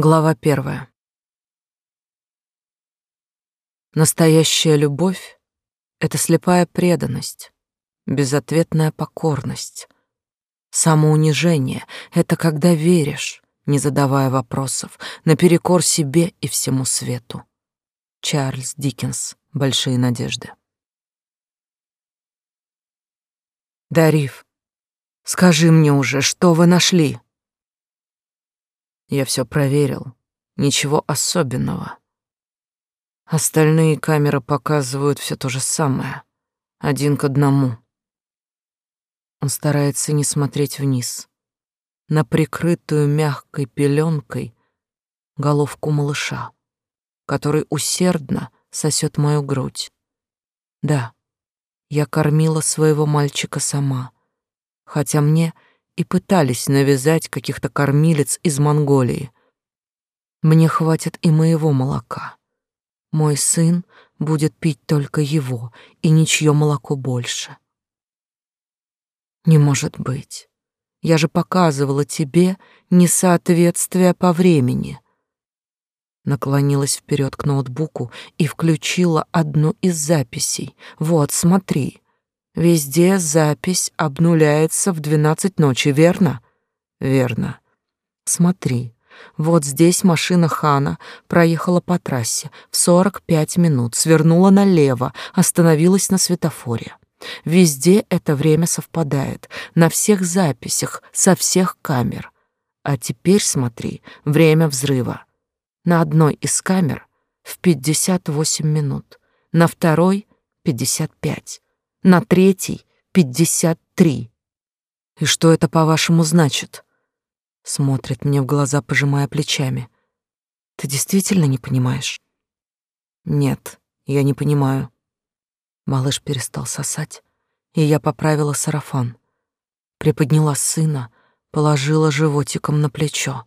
Глава первая. Настоящая любовь — это слепая преданность, безответная покорность. Самоунижение — это когда веришь, не задавая вопросов, наперекор себе и всему свету. Чарльз Диккенс. Большие надежды. Дарив, скажи мне уже, что вы нашли? Я все проверил. Ничего особенного. Остальные камеры показывают все то же самое. Один к одному. Он старается не смотреть вниз. На прикрытую мягкой пеленкой головку малыша, который усердно сосет мою грудь. Да, я кормила своего мальчика сама, хотя мне и пытались навязать каких-то кормилец из Монголии. Мне хватит и моего молока. Мой сын будет пить только его и ничье молоко больше. Не может быть. Я же показывала тебе несоответствие по времени. Наклонилась вперед к ноутбуку и включила одну из записей. Вот, смотри. Везде запись обнуляется в двенадцать ночи, верно? Верно. Смотри. Вот здесь машина Хана проехала по трассе в сорок пять минут, свернула налево, остановилась на светофоре. Везде это время совпадает, на всех записях, со всех камер. А теперь смотри, время взрыва. На одной из камер в пятьдесят восемь минут, на второй — пятьдесят пять на третий — пятьдесят три. И что это, по-вашему, значит? Смотрит мне в глаза, пожимая плечами. Ты действительно не понимаешь? Нет, я не понимаю. Малыш перестал сосать, и я поправила сарафан. Приподняла сына, положила животиком на плечо.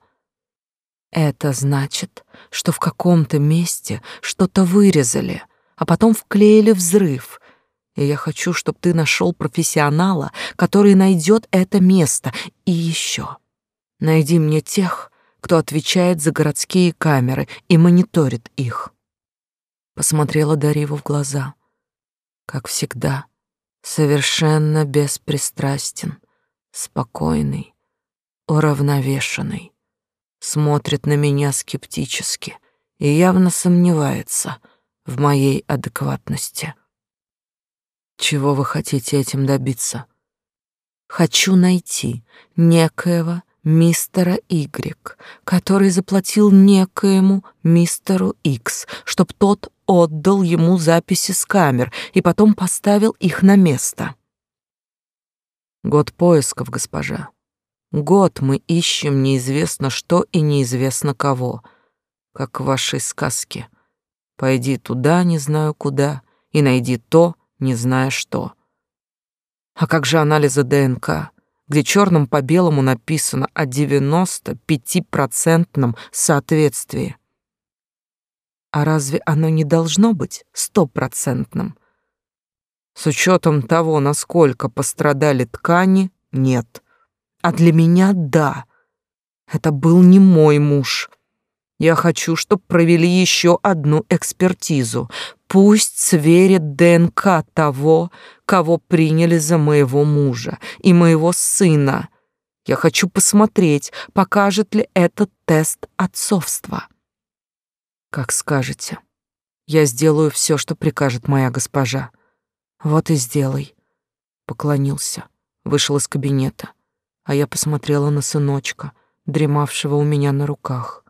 Это значит, что в каком-то месте что-то вырезали, а потом вклеили взрыв, и я хочу, чтобы ты нашел профессионала, который найдет это место. И еще. Найди мне тех, кто отвечает за городские камеры и мониторит их. Посмотрела Дариву в глаза. Как всегда, совершенно беспристрастен, спокойный, уравновешенный. Смотрит на меня скептически и явно сомневается в моей адекватности. Чего вы хотите этим добиться? Хочу найти некоего мистера Y, который заплатил некоему мистеру X, чтоб тот отдал ему записи с камер и потом поставил их на место. Год поисков, госпожа. Год мы ищем неизвестно что и неизвестно кого, как в вашей сказке. Пойди туда, не знаю куда, и найди то, не зная что. А как же анализы ДНК, где черным по белому написано о 95-процентном соответствии? А разве оно не должно быть стопроцентным? С учетом того, насколько пострадали ткани, нет. А для меня — да. Это был не мой муж. Я хочу, чтобы провели еще одну экспертизу. Пусть сверит ДНК того, кого приняли за моего мужа и моего сына. Я хочу посмотреть, покажет ли этот тест отцовства. Как скажете. Я сделаю все, что прикажет моя госпожа. Вот и сделай. Поклонился, вышел из кабинета, а я посмотрела на сыночка, дремавшего у меня на руках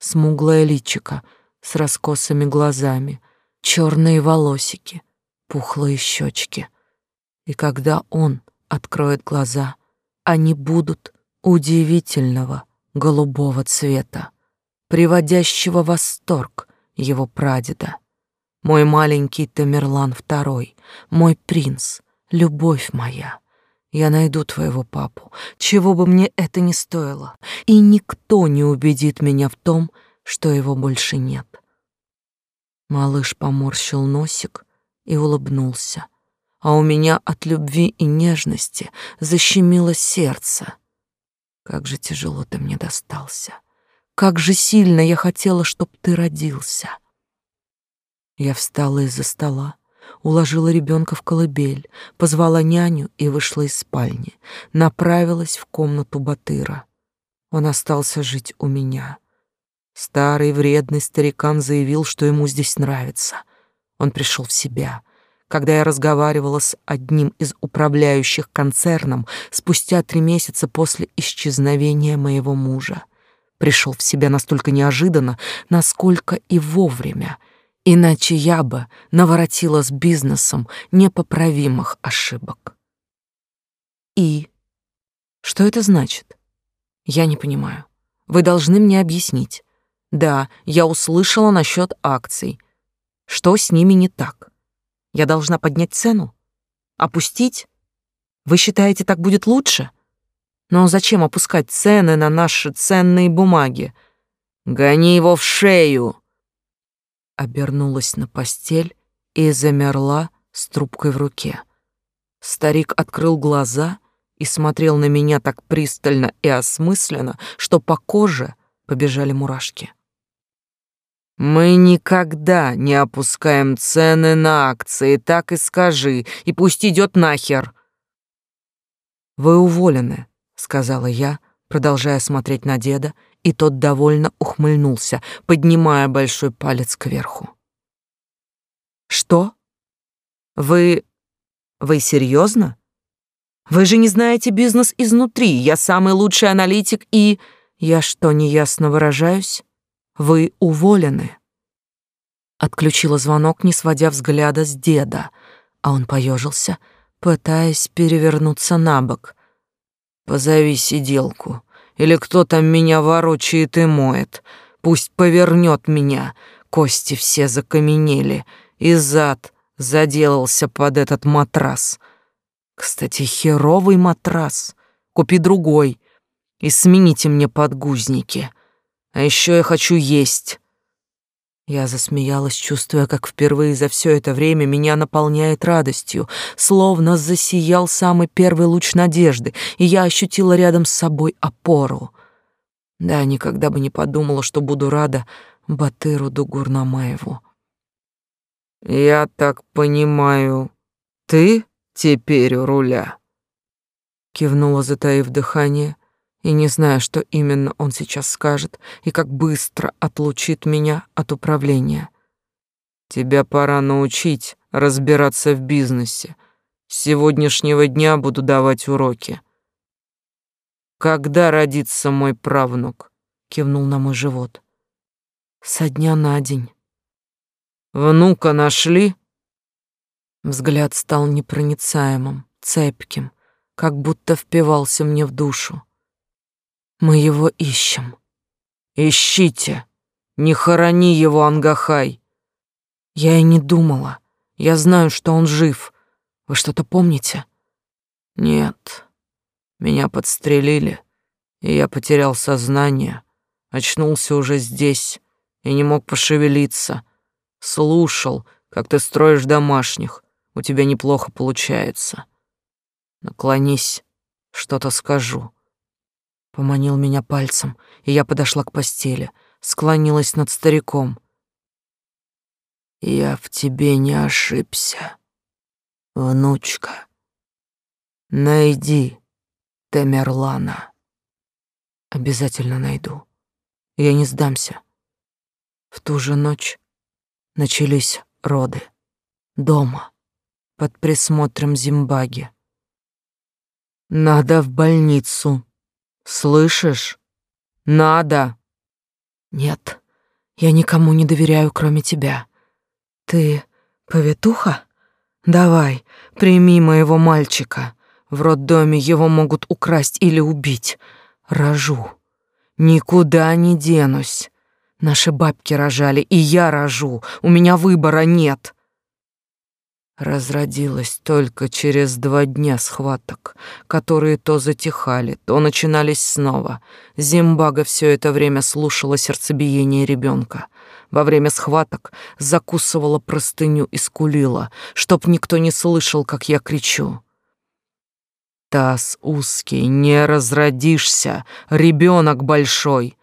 смуглое личико с раскосыми глазами, черные волосики, пухлые щечки. И когда он откроет глаза, они будут удивительного голубого цвета, приводящего восторг его прадеда. Мой маленький Тамерлан II, мой принц, любовь моя — я найду твоего папу, чего бы мне это ни стоило, и никто не убедит меня в том, что его больше нет. Малыш поморщил носик и улыбнулся, а у меня от любви и нежности защемило сердце. Как же тяжело ты мне достался. как же сильно я хотела, чтоб ты родился. Я встала из-за стола, уложила ребенка в колыбель, позвала няню и вышла из спальни, направилась в комнату Батыра. Он остался жить у меня. Старый вредный старикан заявил, что ему здесь нравится. Он пришел в себя. Когда я разговаривала с одним из управляющих концерном спустя три месяца после исчезновения моего мужа. Пришел в себя настолько неожиданно, насколько и вовремя. Иначе я бы наворотила с бизнесом непоправимых ошибок. И что это значит? Я не понимаю. Вы должны мне объяснить. Да, я услышала насчет акций. Что с ними не так? Я должна поднять цену? Опустить? Вы считаете, так будет лучше? Но зачем опускать цены на наши ценные бумаги? Гони его в шею. Обернулась на постель и замерла с трубкой в руке. Старик открыл глаза и смотрел на меня так пристально и осмысленно, что по коже побежали мурашки. Мы никогда не опускаем цены на акции, так и скажи, и пусть идет нахер. Вы уволены, сказала я, продолжая смотреть на деда, и тот довольно ухмыльнулся, поднимая большой палец кверху. Что? Вы вы серьезно? Вы же не знаете бизнес изнутри. Я самый лучший аналитик и я что, неясно выражаюсь? Вы уволены. Отключила звонок, не сводя взгляда с деда, а он поежился, пытаясь перевернуться на бок. Позови сиделку, или кто там меня ворочает и моет. Пусть повернет меня. Кости все закаменели, и зад заделался под этот матрас. Кстати, херовый матрас. Купи другой и смените мне подгузники. А еще я хочу есть. Я засмеялась, чувствуя, как впервые за все это время меня наполняет радостью, словно засиял самый первый луч надежды, и я ощутила рядом с собой опору. Да, никогда бы не подумала, что буду рада Батыру Дугурнамаеву. «Я так понимаю, ты теперь у руля?» Кивнула, затаив дыхание, и не зная, что именно он сейчас скажет и как быстро отлучит меня от управления. Тебя пора научить разбираться в бизнесе. С сегодняшнего дня буду давать уроки. Когда родится мой правнук? кивнул на мой живот. Со дня на день. Внука нашли? Взгляд стал непроницаемым, цепким, как будто впивался мне в душу. Мы его ищем. Ищите. Не хорони его, Ангахай. Я и не думала. Я знаю, что он жив. Вы что-то помните? Нет. Меня подстрелили, и я потерял сознание. Очнулся уже здесь и не мог пошевелиться. Слушал, как ты строишь домашних. У тебя неплохо получается. Наклонись, что-то скажу. Поманил меня пальцем, и я подошла к постели, склонилась над стариком. «Я в тебе не ошибся, внучка. Найди Темерлана». «Обязательно найду. Я не сдамся». В ту же ночь начались роды. Дома, под присмотром Зимбаги. «Надо в больницу», Слышишь? Надо. Нет, я никому не доверяю, кроме тебя. Ты повитуха? Давай, прими моего мальчика. В роддоме его могут украсть или убить. Рожу. Никуда не денусь. Наши бабки рожали, и я рожу. У меня выбора нет разродилась только через два дня схваток, которые то затихали, то начинались снова. Зимбага все это время слушала сердцебиение ребенка. Во время схваток закусывала простыню и скулила, чтоб никто не слышал, как я кричу. Таз узкий, не разродишься, ребенок большой.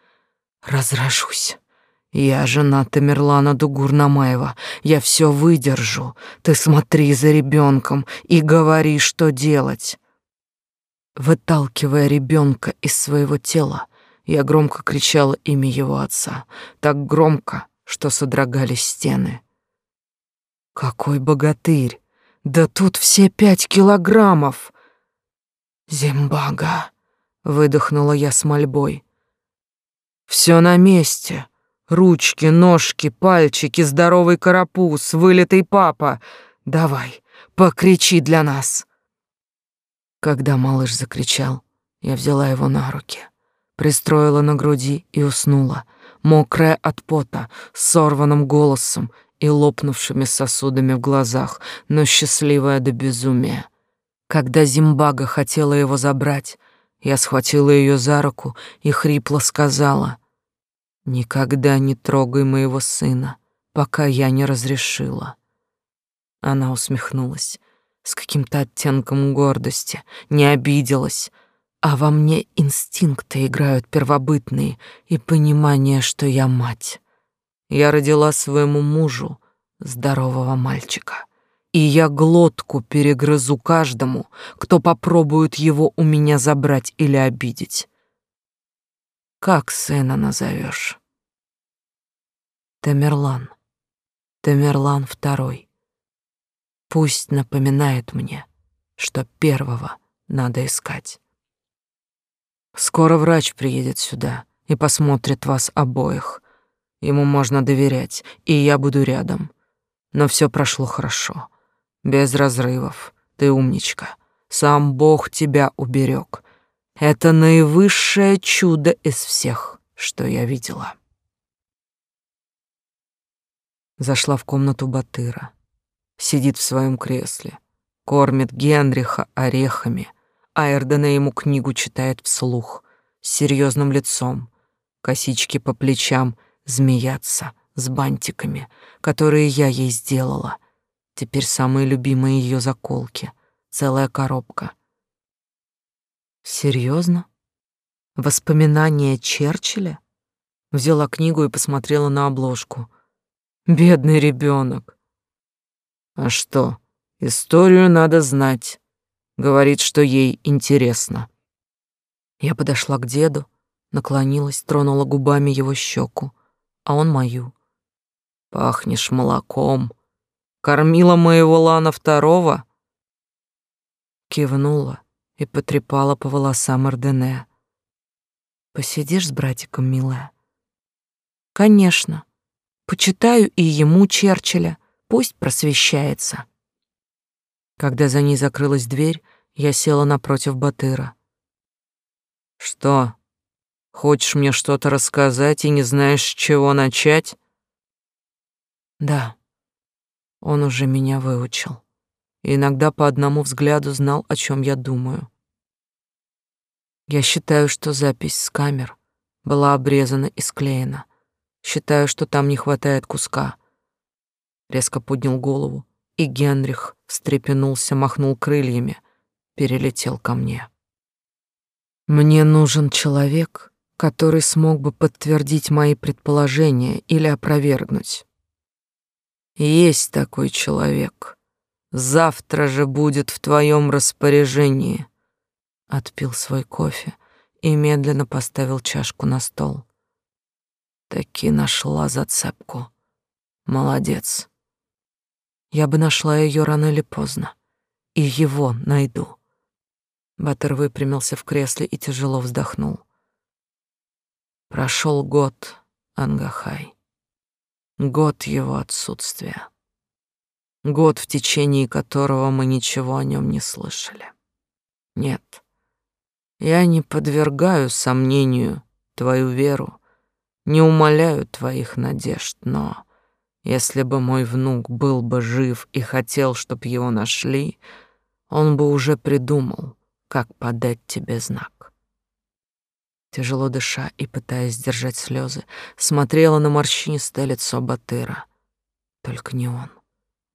разражусь. Я жена Тамерлана Дугурнамаева. Я все выдержу. Ты смотри за ребенком и говори, что делать. Выталкивая ребенка из своего тела, я громко кричала имя его отца, так громко, что содрогались стены. Какой богатырь! Да тут все пять килограммов! Зимбага! Выдохнула я с мольбой. Все на месте. Ручки, ножки, пальчики, здоровый карапуз, вылитый папа. Давай, покричи для нас. Когда малыш закричал, я взяла его на руки, пристроила на груди и уснула, мокрая от пота, сорванным голосом и лопнувшими сосудами в глазах, но счастливая до безумия. Когда Зимбага хотела его забрать, я схватила ее за руку и хрипло сказала: "Никогда не трогай моего сына, пока я не разрешила". Она усмехнулась с каким-то оттенком гордости, не обиделась, а во мне инстинкты играют первобытные и понимание, что я мать. Я родила своему мужу здорового мальчика и я глотку перегрызу каждому, кто попробует его у меня забрать или обидеть. Как сына назовешь? Тамерлан. Тамерлан второй. Пусть напоминает мне, что первого надо искать. Скоро врач приедет сюда и посмотрит вас обоих. Ему можно доверять, и я буду рядом. Но все прошло хорошо без разрывов. Ты умничка. Сам Бог тебя уберег. Это наивысшее чудо из всех, что я видела. Зашла в комнату Батыра. Сидит в своем кресле, кормит Генриха орехами, а Эрдена ему книгу читает вслух, с серьезным лицом, косички по плечам змеятся с бантиками, которые я ей сделала — Теперь самые любимые ее заколки. Целая коробка. Серьезно? Воспоминания Черчилля? Взяла книгу и посмотрела на обложку. Бедный ребенок. А что, историю надо знать. Говорит, что ей интересно. Я подошла к деду, наклонилась, тронула губами его щеку, а он мою. Пахнешь молоком, Кормила моего Лана второго?» Кивнула и потрепала по волосам Ордене. «Посидишь с братиком, милая?» «Конечно. Почитаю и ему Черчилля, пусть просвещается». Когда за ней закрылась дверь, я села напротив Батыра. «Что, хочешь мне что-то рассказать и не знаешь, с чего начать?» «Да», он уже меня выучил. И иногда по одному взгляду знал, о чем я думаю. Я считаю, что запись с камер была обрезана и склеена. Считаю, что там не хватает куска. Резко поднял голову, и Генрих встрепенулся, махнул крыльями, перелетел ко мне. Мне нужен человек, который смог бы подтвердить мои предположения или опровергнуть. Есть такой человек. Завтра же будет в твоем распоряжении. Отпил свой кофе и медленно поставил чашку на стол. Таки нашла зацепку. Молодец. Я бы нашла ее рано или поздно. И его найду. Батер выпрямился в кресле и тяжело вздохнул. Прошел год, Ангахай. Год его отсутствия. Год, в течение которого мы ничего о нем не слышали. Нет, я не подвергаю сомнению твою веру, не умоляю твоих надежд, но если бы мой внук был бы жив и хотел, чтоб его нашли, он бы уже придумал, как подать тебе знак. Тяжело дыша и пытаясь сдержать слезы, смотрела на морщинистое лицо Батыра. Только не он.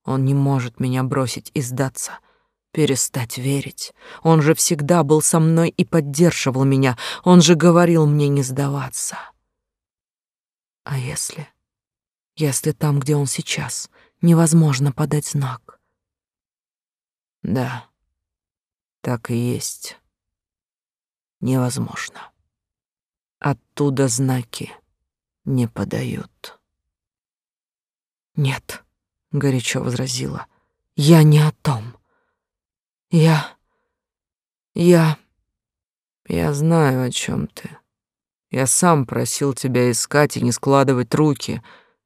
Он не может меня бросить и сдаться, перестать верить. Он же всегда был со мной и поддерживал меня. Он же говорил мне не сдаваться. А если... Если там, где он сейчас, невозможно подать знак? Да, так и есть. Невозможно. Оттуда знаки не подают. Нет, горячо возразила. Я не о том. Я... Я... Я знаю, о чем ты. Я сам просил тебя искать и не складывать руки,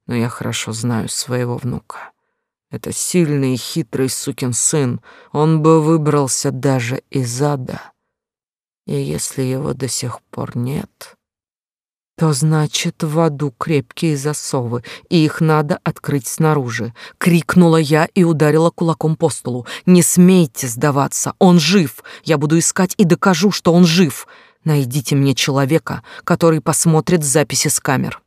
но я хорошо знаю своего внука. Это сильный и хитрый сукин сын. Он бы выбрался даже из ада. И если его до сих пор нет, то значит в аду крепкие засовы, и их надо открыть снаружи. Крикнула я и ударила кулаком по столу. Не смейте сдаваться, он жив. Я буду искать и докажу, что он жив. Найдите мне человека, который посмотрит записи с камер.